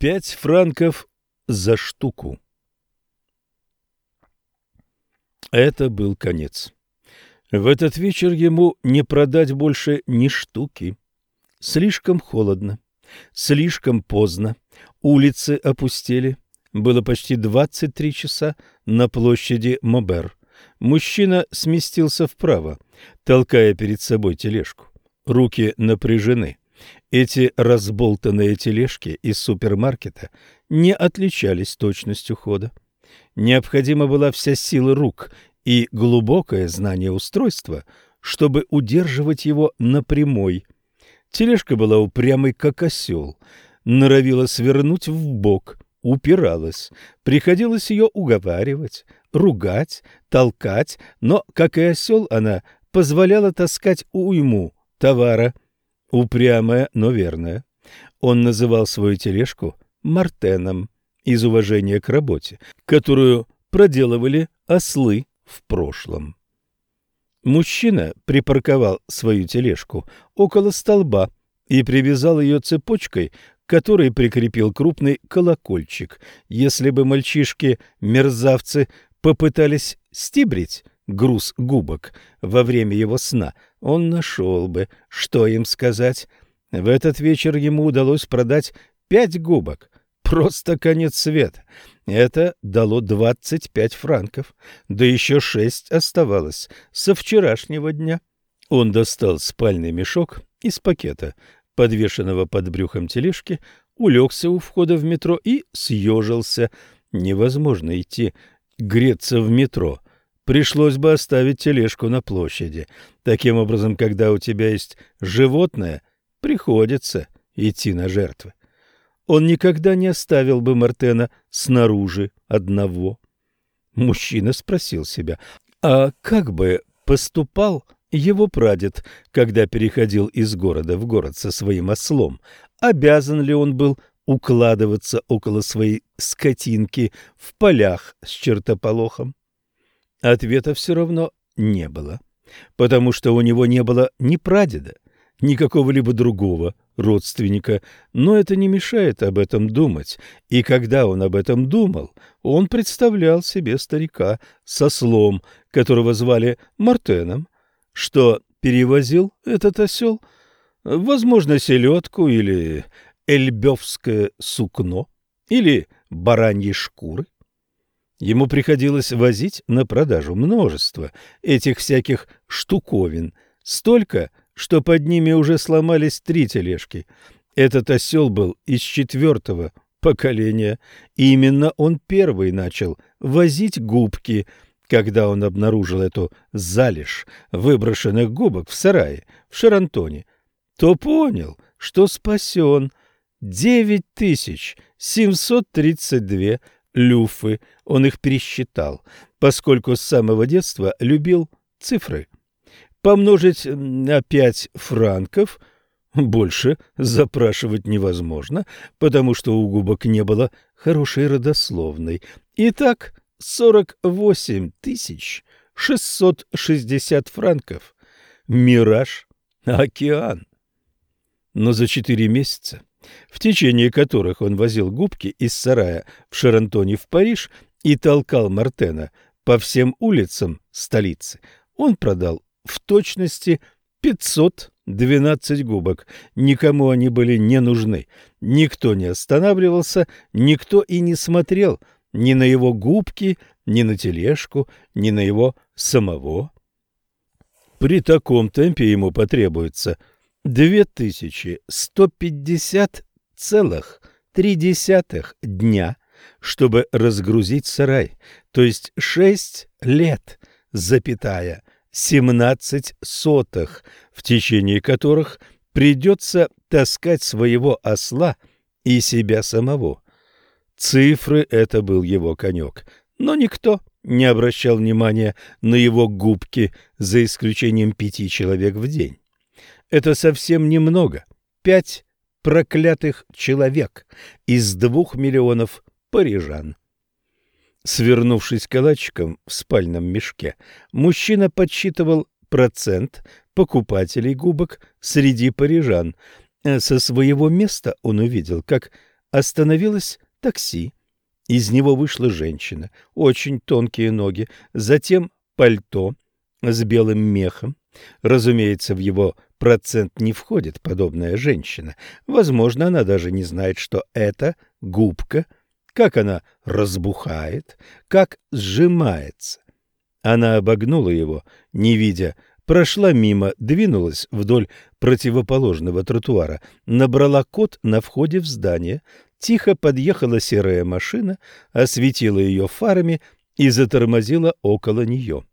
Пять франков за штуку. Это был конец. В этот вечер ему не продать больше ни штуки. Слишком холодно, слишком поздно, улицы опустели. Было почти 23 часа на площади Мобер. Мужчина сместился вправо, толкая перед собой тележку. Руки напряжены. Эти разболтанные тележки из супермаркета не отличались точностью хода. Необходима была вся сила рук и глубокое знание устройства, чтобы удерживать его на прямой. Тележка была упрямой, как осел, норовила свернуть в бок, упиралась. Приходилось ее уговаривать, ругать, толкать, но, как и осел, она позволяла таскать уйму товара – упрямая, но верная. Он называл свою тележку Мартеном из уважения к работе, которую проделывали ослы в прошлом. Мужчина припарковал свою тележку около столба и привязал ее цепочкой, которой прикрепил крупный колокольчик. Если бы мальчишки-мерзавцы попытались стибрить груз губок во время его сна, он нашел бы, что им сказать. В этот вечер ему удалось продать пять губок. Просто конец света. Это дало двадцать пять франков, да еще шесть оставалось со вчерашнего дня. Он достал спальный мешок из пакета, подвешенного под брюхом тележки, улегся у входа в метро и съежился. Невозможно идти греться в метро пришлось бы оставить тележку на площади. Таким образом, когда у тебя есть животное, приходится идти на жертвы. Он никогда не оставил бы Мартена снаружи одного. Мужчина спросил себя, а как бы поступал его прадед, когда переходил из города в город со своим ослом? Обязан ли он был укладываться около своей скотинки в полях с чертополохом? Ответа все равно не было, потому что у него не было ни прадеда, ни какого-либо другого родственника, но это не мешает об этом думать, и когда он об этом думал, он представлял себе старика со слом, которого звали Мартеном, что перевозил этот осел, возможно, селедку или эльбевское сукно, или бараньи шкуры, Ему приходилось возить на продажу множество этих всяких штуковин, столько, что под ними уже сломались три тележки. Этот осел был из четвертого поколения, и именно он первый начал возить губки, когда он обнаружил эту залежь выброшенных губок в сарае в Шарантоне, то понял, что спасен. 9732 люфы, он их пересчитал, поскольку с самого детства любил цифры. Помножить на пять франков больше запрашивать невозможно, потому что у губок не было хорошей родословной. Итак, сорок восемь тысяч шестьсот шестьдесят франков. Мираж, океан. Но за четыре месяца в течение которых он возил губки из сарая в Шарантоне в Париж и толкал Мартена по всем улицам столицы, он продал в точности 512 губок. Никому они были не нужны. Никто не останавливался, никто и не смотрел ни на его губки, ни на тележку, ни на его самого. При таком темпе ему потребуется две тысячи сто пятьдесят целых три десятых дня, чтобы разгрузить сарай, то есть шесть лет, запятая, семнадцать сотых, в течение которых придется таскать своего осла и себя самого. Цифры — это был его конек, но никто не обращал внимания на его губки, за исключением пяти человек в день. Это совсем немного. Пять проклятых человек из двух миллионов парижан. Свернувшись калачиком в спальном мешке, мужчина подсчитывал процент покупателей губок среди парижан. Со своего места он увидел, как остановилось такси. Из него вышла женщина, очень тонкие ноги, затем пальто с белым мехом. Разумеется, в его процент не входит подобная женщина. Возможно, она даже не знает, что это губка, как она разбухает, как сжимается. Она обогнула его, не видя, прошла мимо, двинулась вдоль противоположного тротуара, набрала код на входе в здание, тихо подъехала серая машина, осветила ее фарами и затормозила около нее.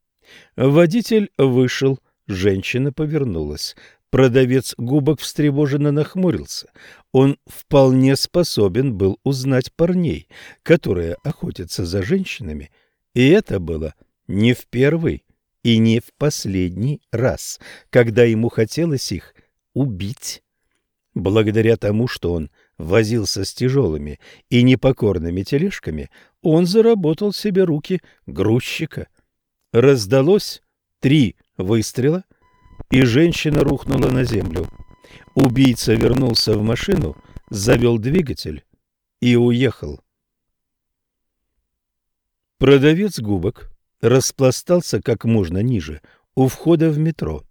Водитель вышел, женщина повернулась. Продавец губок встревоженно нахмурился. Он вполне способен был узнать парней, которые охотятся за женщинами, и это было не в первый и не в последний раз, когда ему хотелось их убить. Благодаря тому, что он возился с тяжелыми и непокорными тележками, он заработал себе руки грузчика. Раздалось три выстрела, и женщина рухнула на землю. Убийца вернулся в машину, завел двигатель и уехал. Продавец губок распластался как можно ниже, у входа в метро.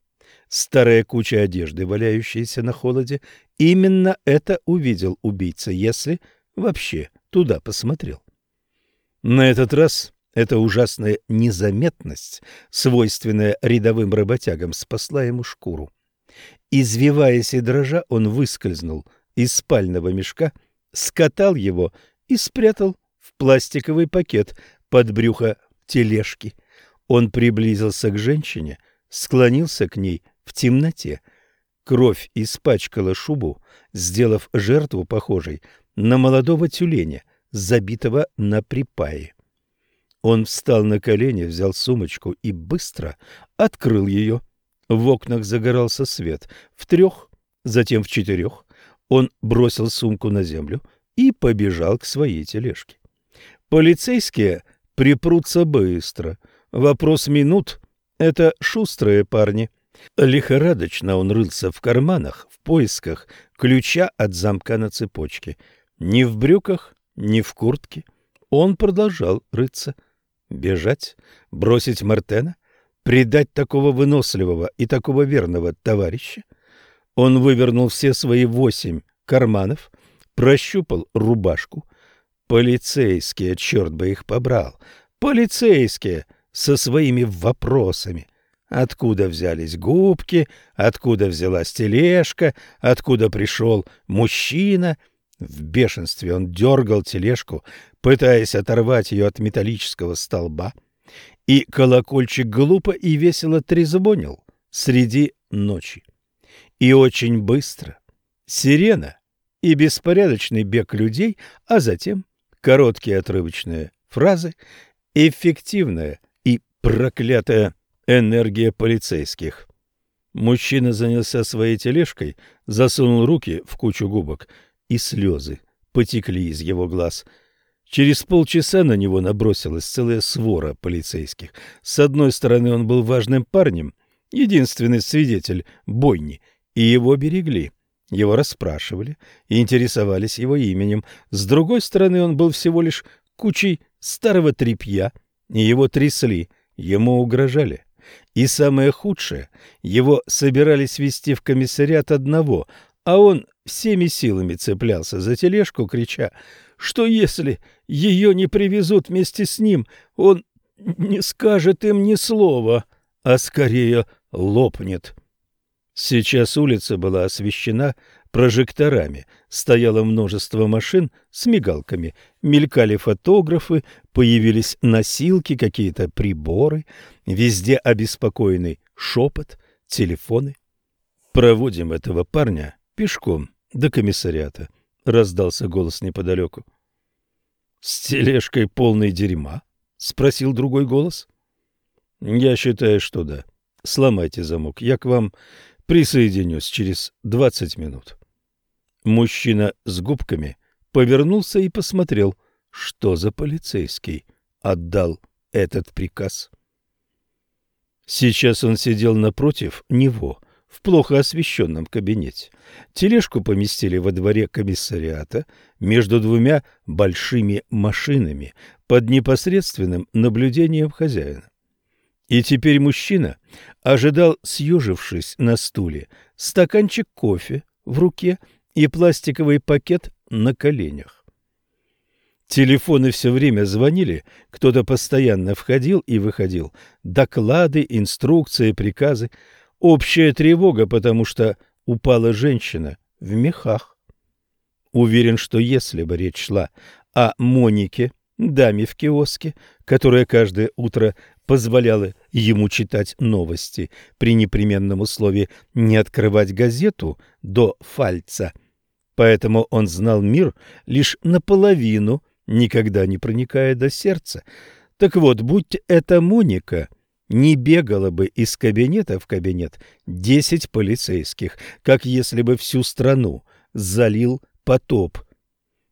Старая куча одежды, валяющаяся на холоде, именно это увидел убийца, если вообще туда посмотрел. На этот раз эта ужасная незаметность, свойственная рядовым работягам, спасла ему шкуру. Извиваясь и дрожа, он выскользнул из спального мешка, скатал его и спрятал в пластиковый пакет под брюхо тележки. Он приблизился к женщине, склонился к ней в темноте. Кровь испачкала шубу, сделав жертву похожей на молодого тюленя, забитого на припае. Он встал на колени, взял сумочку и быстро открыл ее. В окнах загорался свет. В трех, затем в четырех. Он бросил сумку на землю и побежал к своей тележке. Полицейские припрутся быстро. Вопрос минут — это шустрые парни. Лихорадочно он рылся в карманах в поисках ключа от замка на цепочке. Ни в брюках, ни в куртке. Он продолжал рыться. Бежать? Бросить Мартена? Предать такого выносливого и такого верного товарища? Он вывернул все свои восемь карманов, прощупал рубашку, Полицейские, черт бы их побрал, полицейские со своими вопросами. Откуда взялись губки, откуда взялась тележка, откуда пришел мужчина? В бешенстве он дергал тележку, пытаясь оторвать ее от металлического столба, и колокольчик глупо и весело трезвонил среди ночи. И очень быстро сирена и беспорядочный бег людей, а затем короткие отрывочные фразы, эффективная и проклятая энергия полицейских. Мужчина занялся своей тележкой, засунул руки в кучу губок, и слезы потекли из его глаз. Через полчаса на него набросилась целая свора полицейских. С одной стороны, он был важным парнем, единственный свидетель бойни, и его берегли. Его расспрашивали и интересовались его именем. С другой стороны, он был всего лишь кучей старого тряпья, и его трясли, ему угрожали. И самое худшее, его собирались вести в комиссариат одного, а он всеми силами цеплялся за тележку, крича, что если ее не привезут вместе с ним, он не скажет им ни слова, а скорее лопнет. Сейчас улица была освещена прожекторами, стояло множество машин с мигалками, мелькали фотографы, появились носилки, какие-то приборы, везде обеспокоенный шепот, телефоны. «Проводим этого парня пешком до комиссариата», — раздался голос неподалеку. «С тележкой полной дерьма?» — спросил другой голос. «Я считаю, что да. Сломайте замок, я к вам Присоединюсь через двадцать минут. Мужчина с губками повернулся и посмотрел, что за полицейский отдал этот приказ. Сейчас он сидел напротив него в плохо освещенном кабинете. Тележку поместили во дворе комиссариата между двумя большими машинами под непосредственным наблюдением хозяина. И теперь мужчина ожидал, съежившись на стуле, стаканчик кофе в руке и пластиковый пакет на коленях. Телефоны все время звонили, кто-то постоянно входил и выходил. Доклады, инструкции, приказы. Общая тревога, потому что упала женщина в мехах. Уверен, что если бы речь шла о Монике, даме в киоске, которая каждое утро позволяла ему читать новости при непременном условии не открывать газету до фальца. Поэтому он знал мир лишь наполовину, никогда не проникая до сердца. Так вот, будь это Моника, не бегало бы из кабинета в кабинет десять полицейских, как если бы всю страну залил потоп.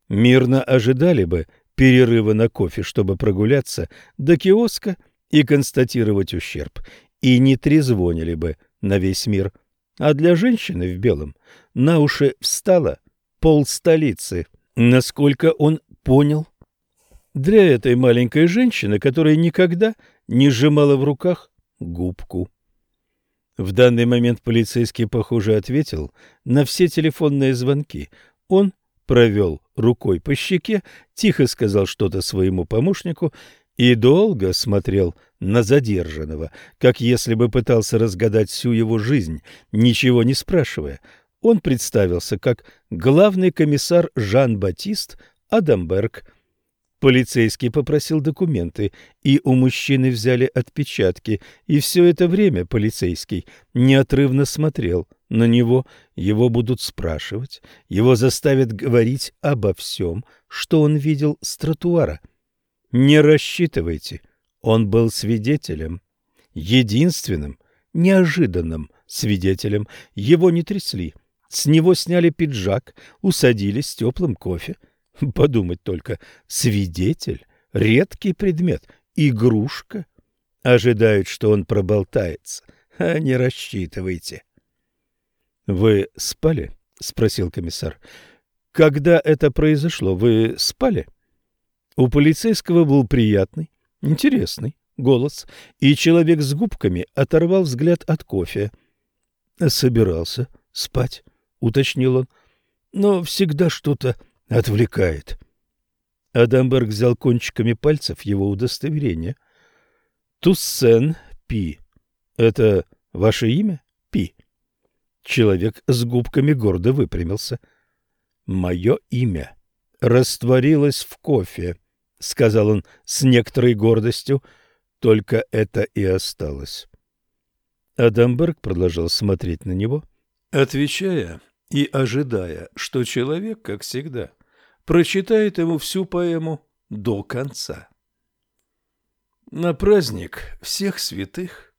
Мирно ожидали бы перерыва на кофе, чтобы прогуляться до киоска и констатировать ущерб, и не трезвонили бы на весь мир. А для женщины в белом на уши встала пол столицы. Насколько он понял, для этой маленькой женщины, которая никогда не сжимала в руках губку. В данный момент полицейский, похоже, ответил на все телефонные звонки. Он провел рукой по щеке, тихо сказал что-то своему помощнику и долго смотрел на задержанного, как если бы пытался разгадать всю его жизнь, ничего не спрашивая. Он представился как главный комиссар Жан-Батист Адамберг, Полицейский попросил документы, и у мужчины взяли отпечатки, и все это время полицейский неотрывно смотрел на него. Его будут спрашивать, его заставят говорить обо всем, что он видел с тротуара. Не рассчитывайте, он был свидетелем, единственным, неожиданным свидетелем. Его не трясли, с него сняли пиджак, усадили с теплым кофе. Подумать только, свидетель, редкий предмет, игрушка. Ожидают, что он проболтается, а не рассчитывайте. — Вы спали? — спросил комиссар. — Когда это произошло, вы спали? У полицейского был приятный, интересный голос, и человек с губками оторвал взгляд от кофе. — Собирался спать, — уточнил он, — но всегда что-то Отвлекает. Адамберг взял кончиками пальцев его удостоверение. Туссен Пи. Это ваше имя? Пи. Человек с губками гордо выпрямился. Мое имя растворилось в кофе, сказал он с некоторой гордостью. Только это и осталось. Адамберг продолжал смотреть на него, отвечая и ожидая, что человек, как всегда, прочитает ему всю поэму до конца. На праздник всех святых,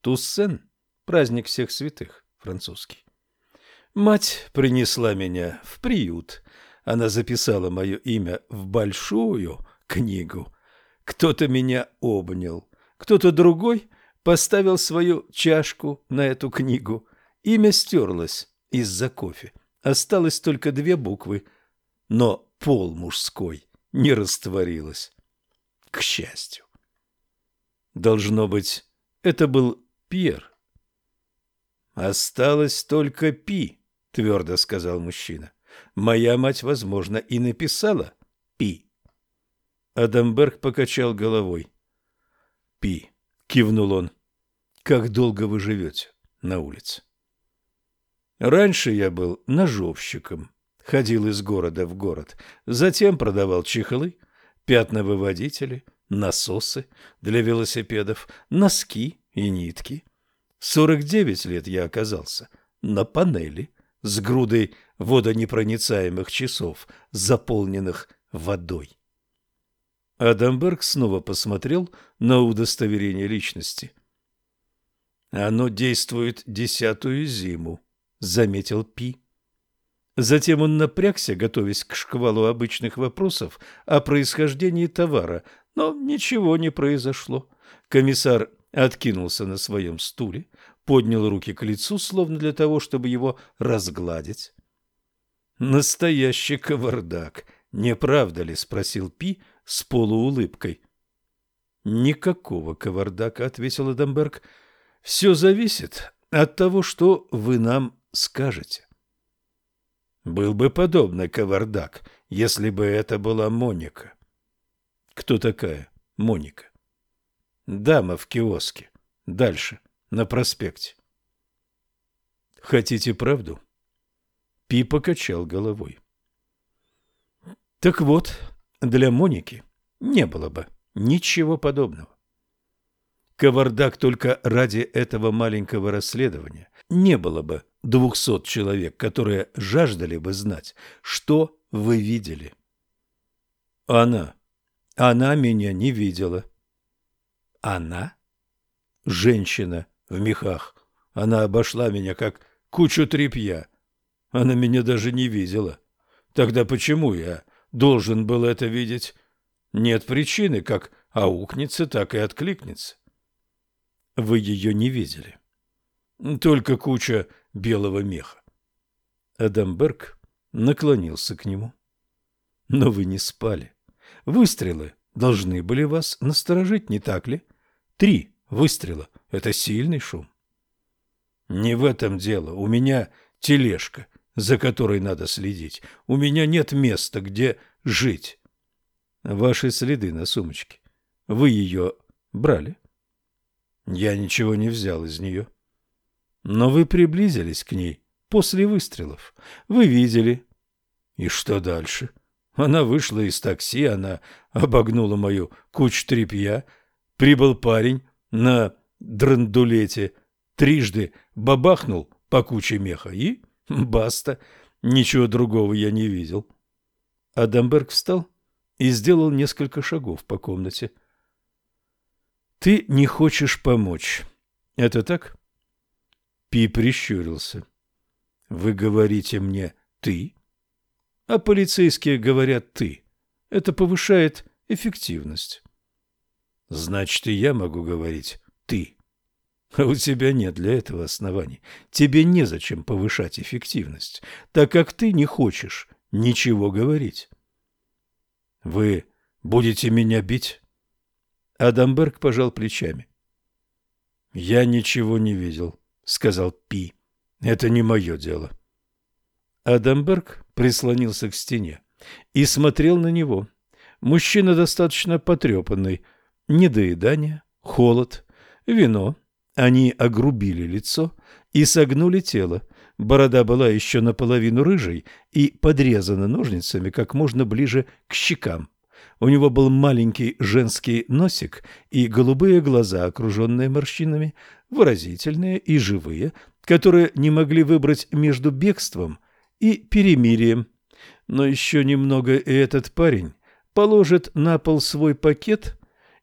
Туссен, праздник всех святых, французский, мать принесла меня в приют. Она записала мое имя в большую книгу. Кто-то меня обнял, кто-то другой поставил свою чашку на эту книгу. Имя стерлось из-за кофе. Осталось только две буквы – но пол мужской не растворилось. К счастью. Должно быть, это был Пьер. «Осталось только Пи», — твердо сказал мужчина. «Моя мать, возможно, и написала Пи». Адамберг покачал головой. «Пи», — кивнул он. «Как долго вы живете на улице?» «Раньше я был ножовщиком», ходил из города в город, затем продавал чехлы, пятновыводители, насосы для велосипедов, носки и нитки. Сорок девять лет я оказался на панели с грудой водонепроницаемых часов, заполненных водой. Адамберг снова посмотрел на удостоверение личности. «Оно действует десятую зиму», — заметил Пи. Затем он напрягся, готовясь к шквалу обычных вопросов о происхождении товара, но ничего не произошло. Комиссар откинулся на своем стуле, поднял руки к лицу, словно для того, чтобы его разгладить. «Настоящий кавардак, не правда ли?» — спросил Пи с полуулыбкой. «Никакого кавардака», — ответил Эдамберг. «Все зависит от того, что вы нам скажете». Был бы подобный кавардак, если бы это была Моника. Кто такая Моника? Дама в киоске. Дальше, на проспекте. Хотите правду? Пи покачал головой. Так вот, для Моники не было бы ничего подобного. Кавардак только ради этого маленького расследования не было бы двухсот человек, которые жаждали бы знать, что вы видели. Она. Она меня не видела. Она? Женщина в мехах. Она обошла меня, как кучу тряпья. Она меня даже не видела. Тогда почему я должен был это видеть? Нет причины, как аукнется, так и откликнется. Вы ее не видели. Только куча белого меха. Адамберг наклонился к нему. Но вы не спали. Выстрелы должны были вас насторожить, не так ли? Три выстрела — это сильный шум. Не в этом дело. У меня тележка, за которой надо следить. У меня нет места, где жить. Ваши следы на сумочке. Вы ее брали? Я ничего не взял из нее. Но вы приблизились к ней после выстрелов. Вы видели. И что дальше? Она вышла из такси, она обогнула мою кучу тряпья. Прибыл парень на драндулете, трижды бабахнул по куче меха и баста. Ничего другого я не видел. Адамберг встал и сделал несколько шагов по комнате. «Ты не хочешь помочь. Это так?» Пи прищурился. «Вы говорите мне «ты», а полицейские говорят «ты». Это повышает эффективность». «Значит, и я могу говорить «ты». А у тебя нет для этого оснований. Тебе незачем повышать эффективность, так как ты не хочешь ничего говорить. Вы будете меня бить? Адамберг пожал плечами. Я ничего не видел. — сказал Пи. «Это не мое дело». Адамберг прислонился к стене и смотрел на него. Мужчина достаточно потрепанный. Недоедание, холод, вино. Они огрубили лицо и согнули тело. Борода была еще наполовину рыжей и подрезана ножницами как можно ближе к щекам. У него был маленький женский носик и голубые глаза, окруженные морщинами, выразительные и живые, которые не могли выбрать между бегством и перемирием. Но еще немного, и этот парень положит на пол свой пакет,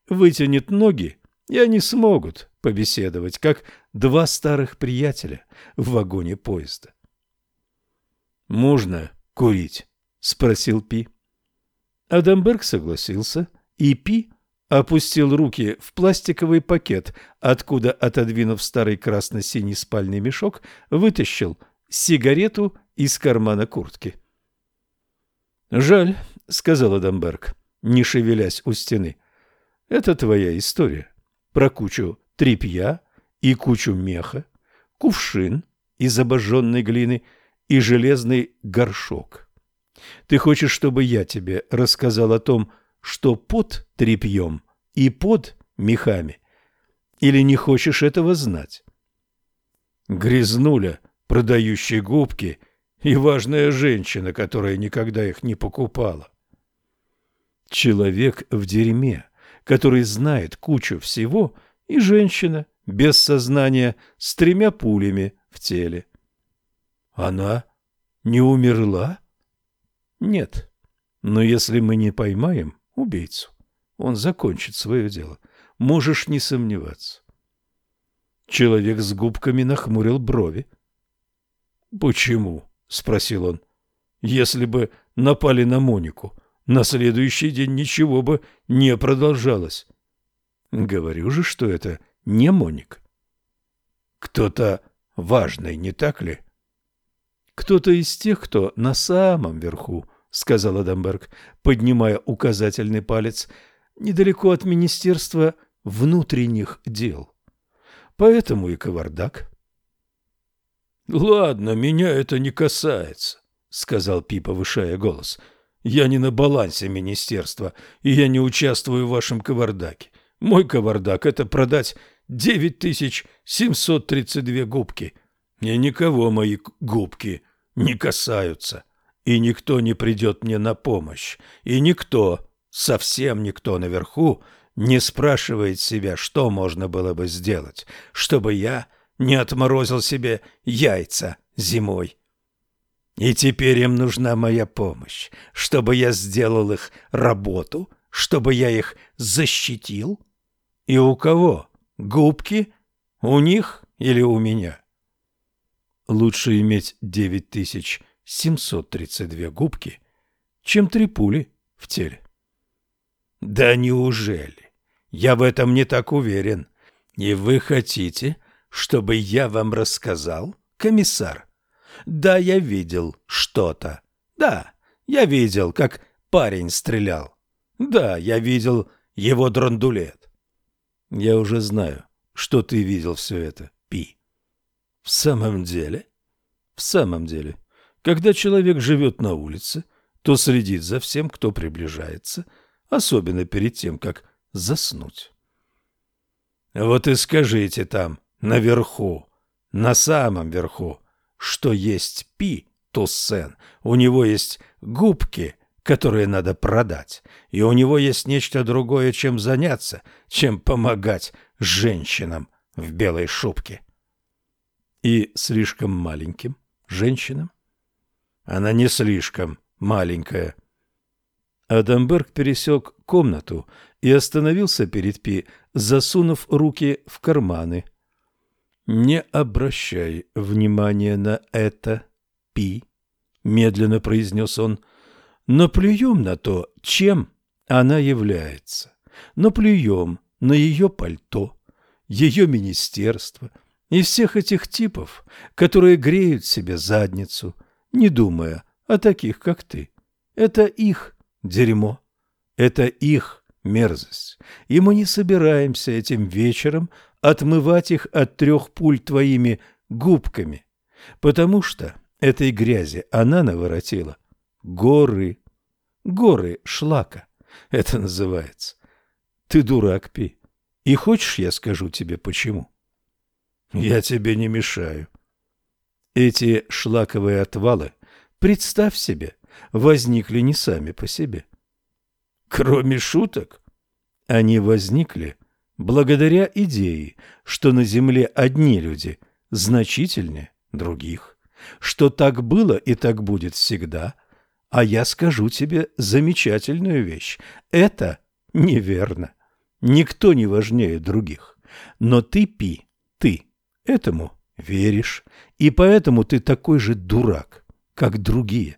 вытянет ноги, и они смогут побеседовать, как два старых приятеля в вагоне поезда. «Можно курить?» — спросил Пи. Адамберг согласился, и Пи опустил руки в пластиковый пакет, откуда, отодвинув старый красно-синий спальный мешок, вытащил сигарету из кармана куртки. «Жаль», — сказал Адамберг, не шевелясь у стены. «Это твоя история. Про кучу тряпья и кучу меха, кувшин из обожженной глины и железный горшок. Ты хочешь, чтобы я тебе рассказал о том, что под тряпьем и под мехами? Или не хочешь этого знать? Грязнуля, продающая губки, и важная женщина, которая никогда их не покупала. Человек в дерьме, который знает кучу всего, и женщина без сознания с тремя пулями в теле. Она не умерла? Нет. Но если мы не поймаем убийцу, он закончит свое дело. Можешь не сомневаться. Человек с губками нахмурил брови. «Почему?» — спросил он. «Если бы напали на Монику, на следующий день ничего бы не продолжалось». «Говорю же, что это не Моник». кто-то важный, не так ли? Кто-то из тех, кто на самом верху, сказал Адамберг, поднимая указательный палец, недалеко от Министерства внутренних дел. Поэтому и кавардак. Ладно, меня это не касается, сказал Пи, повышая голос. Я не на балансе министерства, и я не участвую в вашем кавардаке. Мой кавардак – это продать 9732 губки. И никого мои губки не касаются. И никто не придет мне на помощь. И никто, совсем никто наверху, не спрашивает себя, что можно было бы сделать, чтобы я не отморозил себе яйца зимой. И теперь им нужна моя помощь, чтобы я сделал их работу, чтобы я их защитил. И у кого? Губки? У них или у меня? Лучше иметь 9732 губки, чем три пули в теле. Да неужели? Я в этом не так уверен. И вы хотите, чтобы я вам рассказал, комиссар? Да, я видел что-то. Да, я видел, как парень стрелял. Да, я видел его драндулет. Я уже знаю, что ты видел все это. В самом деле? В самом деле. Когда человек живет на улице, то следит за всем, кто приближается, особенно перед тем, как заснуть. Вот и скажите там, наверху, на самом верху, что есть Пи Туссен, у него есть губки, которые надо продать, и у него есть нечто другое, чем заняться, чем помогать женщинам в белой шубке. И слишком маленьким женщинам? Она не слишком маленькая. Адамберг пересек комнату и остановился перед Пи, засунув руки в карманы – «Не обращай внимания на это, Пи», — медленно произнес он. «Наплюем на то, чем она является. Наплюем на ее пальто, ее министерство и всех этих типов, которые греют себе задницу, не думая о таких, как ты. Это их дерьмо, это их мерзость, и мы не собираемся этим вечером отмывать их от трех пуль твоими губками, потому что этой грязи она наворотила горы, горы шлака, это называется. Ты дурак, Пи, и хочешь, я скажу тебе почему? Я тебе не мешаю. Эти шлаковые отвалы, представь себе, возникли не сами по себе. Кроме шуток, они возникли благодаря идее, что на Земле одни люди значительнее других, что так было и так будет всегда, а я скажу тебе замечательную вещь. Это неверно. Никто не важнее других. Но ты, Пи, ты этому веришь, и поэтому ты такой же дурак, как другие.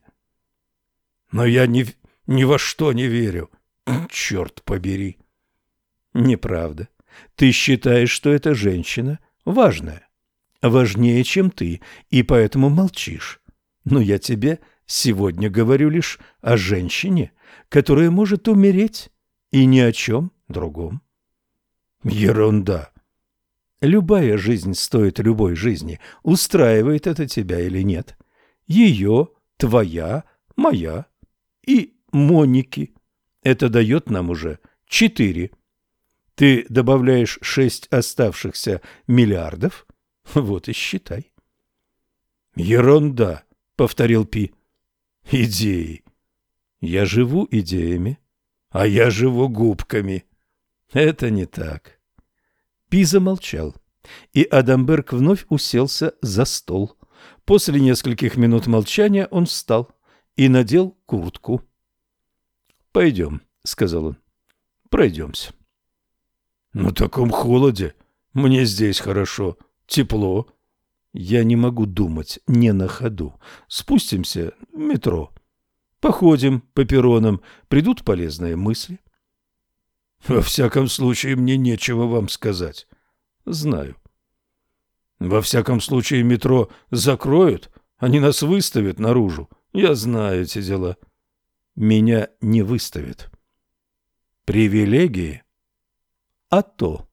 Но я ни, ни во что не верю. Черт побери. Неправда. Ты считаешь, что эта женщина важная, важнее, чем ты, и поэтому молчишь. Но я тебе сегодня говорю лишь о женщине, которая может умереть, и ни о чем другом. Ерунда. Любая жизнь стоит любой жизни. Устраивает это тебя или нет? Ее, твоя, моя и Моники. Это дает нам уже четыре. Ты добавляешь шесть оставшихся миллиардов, вот и считай. Ерунда, повторил Пи. Идеи. Я живу идеями, а я живу губками. Это не так. Пи замолчал, и Адамберг вновь уселся за стол. После нескольких минут молчания он встал и надел куртку. «Пойдем», — сказал он, — «пройдемся». На таком холоде. Мне здесь хорошо, тепло. Я не могу думать не на ходу. Спустимся в метро. Походим по перронам, придут полезные мысли. Во всяком случае, мне нечего вам сказать. Знаю. Во всяком случае, метро закроют, они нас выставят наружу. Я знаю эти дела. Меня не выставят. Привилегии? А то.